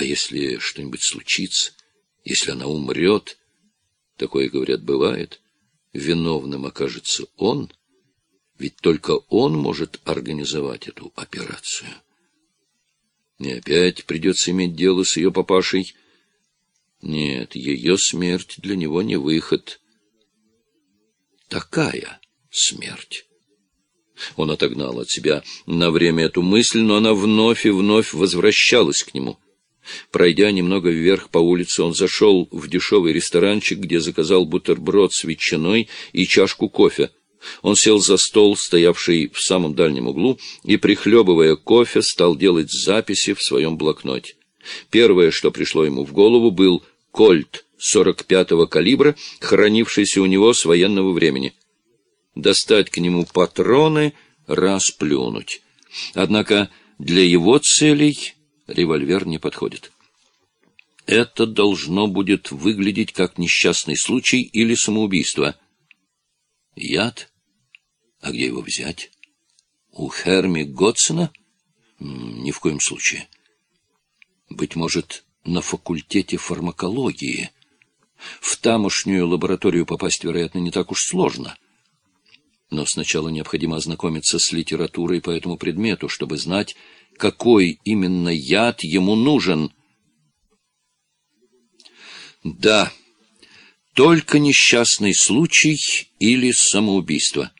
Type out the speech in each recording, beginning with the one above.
А если что-нибудь случится, если она умрет, такое, говорят, бывает, виновным окажется он, ведь только он может организовать эту операцию. И опять придется иметь дело с ее папашей. Нет, ее смерть для него не выход. Такая смерть. Он отогнал от себя на время эту мысль, но она вновь и вновь возвращалась к нему. Пройдя немного вверх по улице, он зашел в дешевый ресторанчик, где заказал бутерброд с ветчиной и чашку кофе. Он сел за стол, стоявший в самом дальнем углу, и, прихлебывая кофе, стал делать записи в своем блокноте. Первое, что пришло ему в голову, был кольт 45-го калибра, хранившийся у него с военного времени. Достать к нему патроны, расплюнуть. Однако для его целей револьвер не подходит. Это должно будет выглядеть как несчастный случай или самоубийство. Яд? А где его взять? У Херми Готсона? Ни в коем случае. Быть может, на факультете фармакологии. В тамошнюю лабораторию попасть, вероятно, не так уж сложно. Но сначала необходимо ознакомиться с литературой по этому предмету, чтобы знать, какой именно яд ему нужен. Да, только несчастный случай или самоубийство.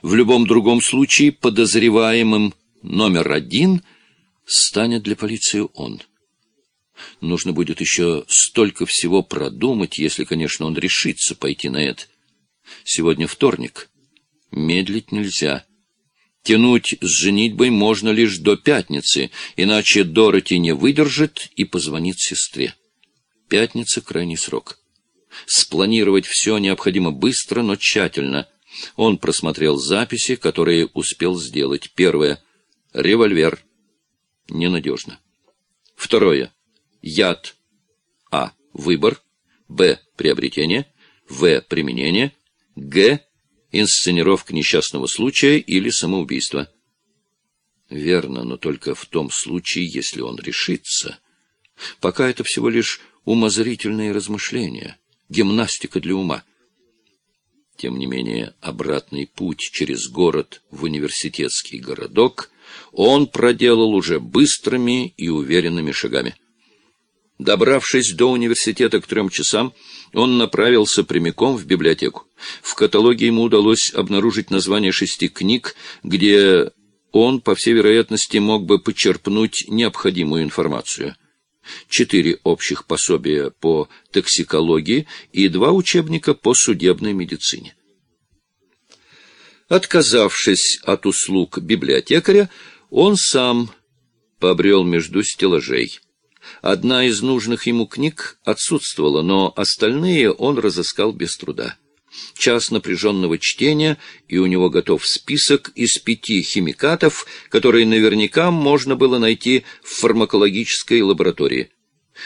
В любом другом случае подозреваемым номер один станет для полиции он. Нужно будет еще столько всего продумать, если, конечно, он решится пойти на это. Сегодня вторник. Медлить нельзя. Тянуть с женитьбой можно лишь до пятницы, иначе Дороти не выдержит и позвонит сестре. Пятница — крайний срок. Спланировать все необходимо быстро, но тщательно. Он просмотрел записи, которые успел сделать. Первое — револьвер. Ненадежно. Второе — яд. А. Выбор. Б. Приобретение. В. Применение. Г инсценировка несчастного случая или самоубийства. Верно, но только в том случае, если он решится. Пока это всего лишь умозрительные размышления, гимнастика для ума. Тем не менее, обратный путь через город в университетский городок он проделал уже быстрыми и уверенными шагами. Добравшись до университета к трем часам, он направился прямиком в библиотеку. В каталоге ему удалось обнаружить название шести книг, где он, по всей вероятности, мог бы почерпнуть необходимую информацию. Четыре общих пособия по токсикологии и два учебника по судебной медицине. Отказавшись от услуг библиотекаря, он сам побрел между стеллажей. Одна из нужных ему книг отсутствовала, но остальные он разыскал без труда. Час напряженного чтения, и у него готов список из пяти химикатов, которые наверняка можно было найти в фармакологической лаборатории.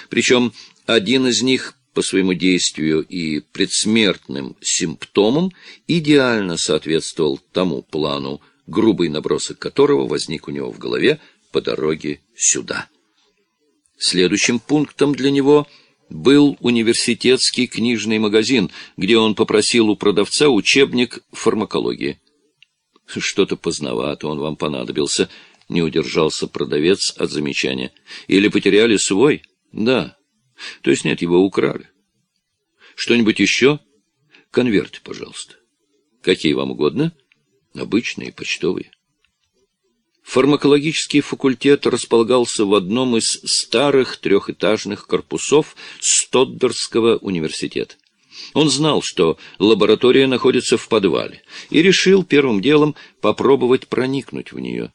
Причем один из них по своему действию и предсмертным симптомам идеально соответствовал тому плану, грубый набросок которого возник у него в голове по дороге сюда. Следующим пунктом для него был университетский книжный магазин, где он попросил у продавца учебник фармакологии. Что-то поздновато он вам понадобился, не удержался продавец от замечания. Или потеряли свой? Да. То есть нет, его украли. Что-нибудь еще? Конверты, пожалуйста. Какие вам угодно? Обычные, почтовые. Фармакологический факультет располагался в одном из старых трехэтажных корпусов Стоддерского университета. Он знал, что лаборатория находится в подвале, и решил первым делом попробовать проникнуть в нее.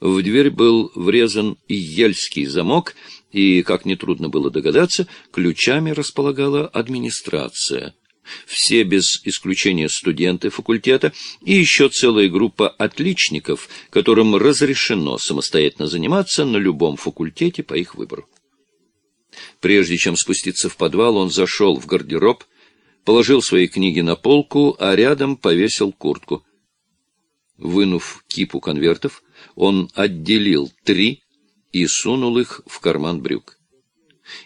В дверь был врезан ельский замок, и, как нетрудно было догадаться, ключами располагала администрация. Все без исключения студенты факультета и еще целая группа отличников, которым разрешено самостоятельно заниматься на любом факультете по их выбору. Прежде чем спуститься в подвал, он зашел в гардероб, положил свои книги на полку, а рядом повесил куртку. Вынув кипу конвертов, он отделил три и сунул их в карман брюк.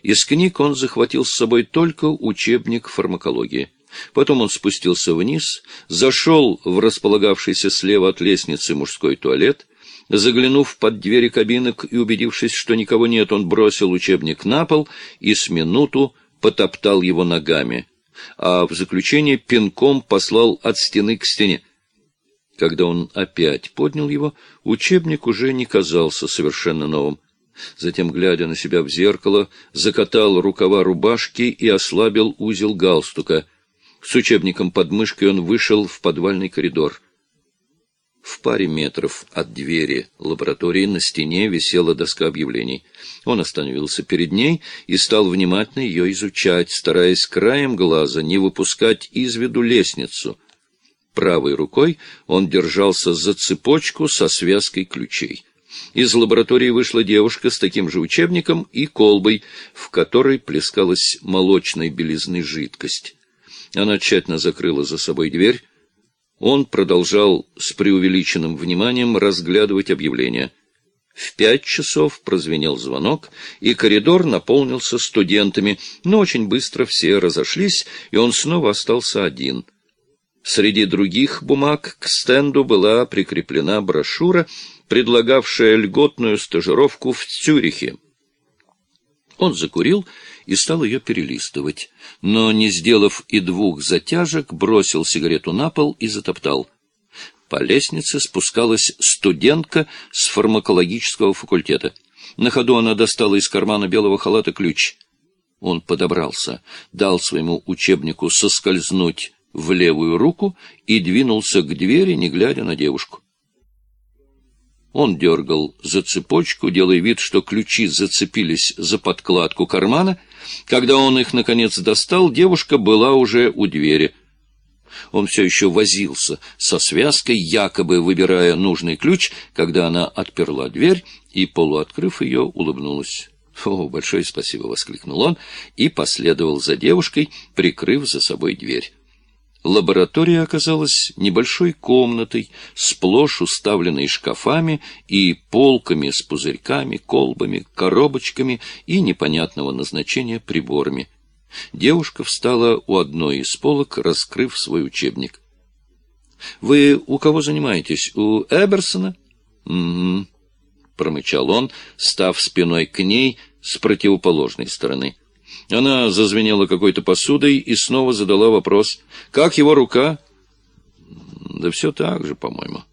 Из книг он захватил с собой только учебник фармакологии. Потом он спустился вниз, зашел в располагавшийся слева от лестницы мужской туалет, заглянув под двери кабинок и убедившись, что никого нет, он бросил учебник на пол и с минуту потоптал его ногами, а в заключение пинком послал от стены к стене. Когда он опять поднял его, учебник уже не казался совершенно новым. Затем, глядя на себя в зеркало, закатал рукава рубашки и ослабил узел галстука. С учебником под мышкой он вышел в подвальный коридор. В паре метров от двери лаборатории на стене висела доска объявлений. Он остановился перед ней и стал внимательно ее изучать, стараясь краем глаза не выпускать из виду лестницу. Правой рукой он держался за цепочку со связкой ключей. Из лаборатории вышла девушка с таким же учебником и колбой, в которой плескалась молочной белизны жидкость. Она тщательно закрыла за собой дверь. Он продолжал с преувеличенным вниманием разглядывать объявление. В пять часов прозвенел звонок, и коридор наполнился студентами, но очень быстро все разошлись, и он снова остался один — Среди других бумаг к стенду была прикреплена брошюра, предлагавшая льготную стажировку в Цюрихе. Он закурил и стал ее перелистывать, но, не сделав и двух затяжек, бросил сигарету на пол и затоптал. По лестнице спускалась студентка с фармакологического факультета. На ходу она достала из кармана белого халата ключ. Он подобрался, дал своему учебнику соскользнуть в левую руку и двинулся к двери, не глядя на девушку. Он дергал за цепочку, делая вид, что ключи зацепились за подкладку кармана. Когда он их, наконец, достал, девушка была уже у двери. Он все еще возился со связкой, якобы выбирая нужный ключ, когда она отперла дверь и, полуоткрыв ее, улыбнулась. «О, большое спасибо!» — воскликнул он и последовал за девушкой, прикрыв за собой дверь. Лаборатория оказалась небольшой комнатой, сплошь уставленной шкафами и полками с пузырьками, колбами, коробочками и непонятного назначения приборами. Девушка встала у одной из полок, раскрыв свой учебник. — Вы у кого занимаетесь? У Эберсона? — Угу, — промычал он, став спиной к ней с противоположной стороны. — она зазвенела какой-то посудой и снова задала вопрос. «Как его рука?» «Да все так же, по-моему».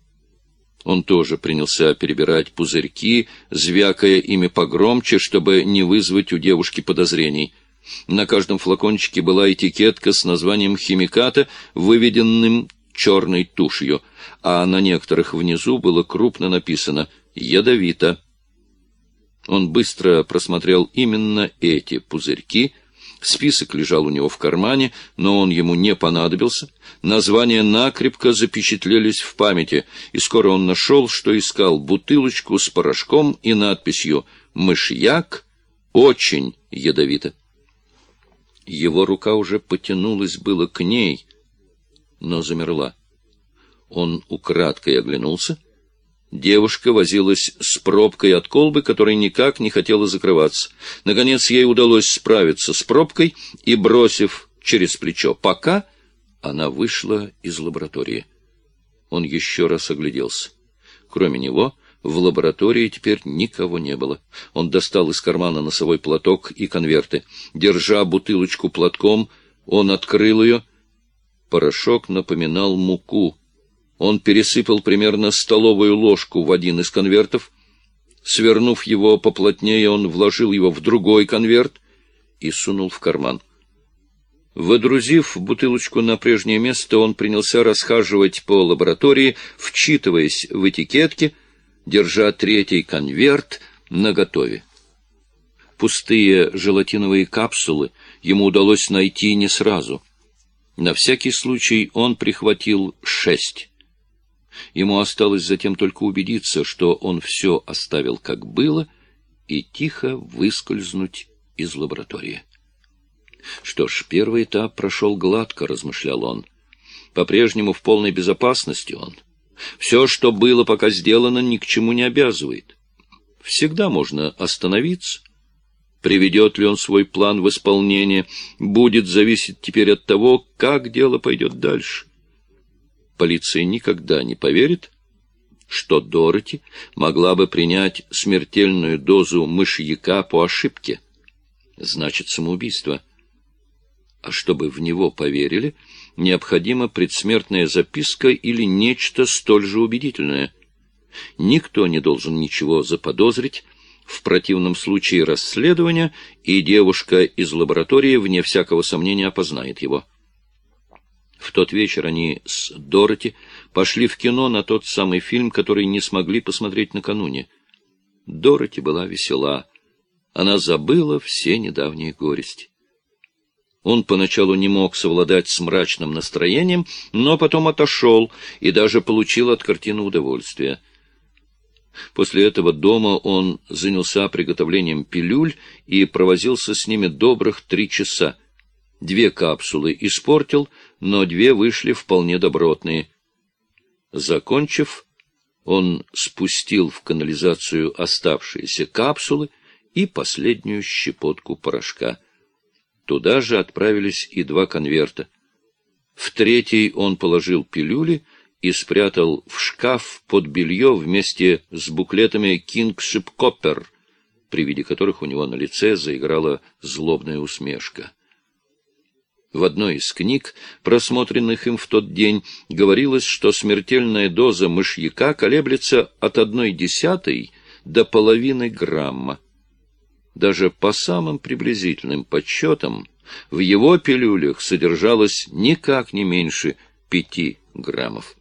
Он тоже принялся перебирать пузырьки, звякая ими погромче, чтобы не вызвать у девушки подозрений. На каждом флакончике была этикетка с названием химиката, выведенным черной тушью, а на некоторых внизу было крупно написано «Ядовито». Он быстро просмотрел именно эти пузырьки. Список лежал у него в кармане, но он ему не понадобился. Названия накрепко запечатлелись в памяти, и скоро он нашел, что искал бутылочку с порошком и надписью «Мышьяк очень ядовито». Его рука уже потянулась было к ней, но замерла. Он украдкой оглянулся Девушка возилась с пробкой от колбы, которая никак не хотела закрываться. Наконец ей удалось справиться с пробкой и, бросив через плечо «пока», она вышла из лаборатории. Он еще раз огляделся. Кроме него, в лаборатории теперь никого не было. Он достал из кармана носовой платок и конверты. Держа бутылочку платком, он открыл ее. Порошок напоминал муку. Он пересыпал примерно столовую ложку в один из конвертов. Свернув его поплотнее, он вложил его в другой конверт и сунул в карман. Водрузив бутылочку на прежнее место, он принялся расхаживать по лаборатории, вчитываясь в этикетки, держа третий конверт наготове. Пустые желатиновые капсулы ему удалось найти не сразу. На всякий случай он прихватил шесть. Ему осталось затем только убедиться, что он все оставил как было, и тихо выскользнуть из лаборатории. Что ж, первый этап прошел гладко, размышлял он. По-прежнему в полной безопасности он. Все, что было пока сделано, ни к чему не обязывает. Всегда можно остановиться, Приведет ли он свой план в исполнение, будет зависеть теперь от того, как дело пойдет дальше. Полиция никогда не поверит, что Дороти могла бы принять смертельную дозу мышьяка по ошибке. Значит, самоубийство. А чтобы в него поверили, необходима предсмертная записка или нечто столь же убедительное. Никто не должен ничего заподозрить, в противном случае расследования, и девушка из лаборатории, вне всякого сомнения, опознает его. В тот вечер они с Дороти пошли в кино на тот самый фильм, который не смогли посмотреть накануне. Дороти была весела. Она забыла все недавние горести. Он поначалу не мог совладать с мрачным настроением, но потом отошел и даже получил от картины удовольствие — После этого дома он занялся приготовлением пилюль и провозился с ними добрых три часа. Две капсулы испортил, но две вышли вполне добротные. Закончив, он спустил в канализацию оставшиеся капсулы и последнюю щепотку порошка. Туда же отправились и два конверта. В третий он положил пилюли — и спрятал в шкаф под белье вместе с буклетами «Кингшип Коппер», при виде которых у него на лице заиграла злобная усмешка. В одной из книг, просмотренных им в тот день, говорилось, что смертельная доза мышьяка колеблется от одной десятой до половины грамма. Даже по самым приблизительным подсчетам в его пилюлях содержалось никак не меньше пяти граммов.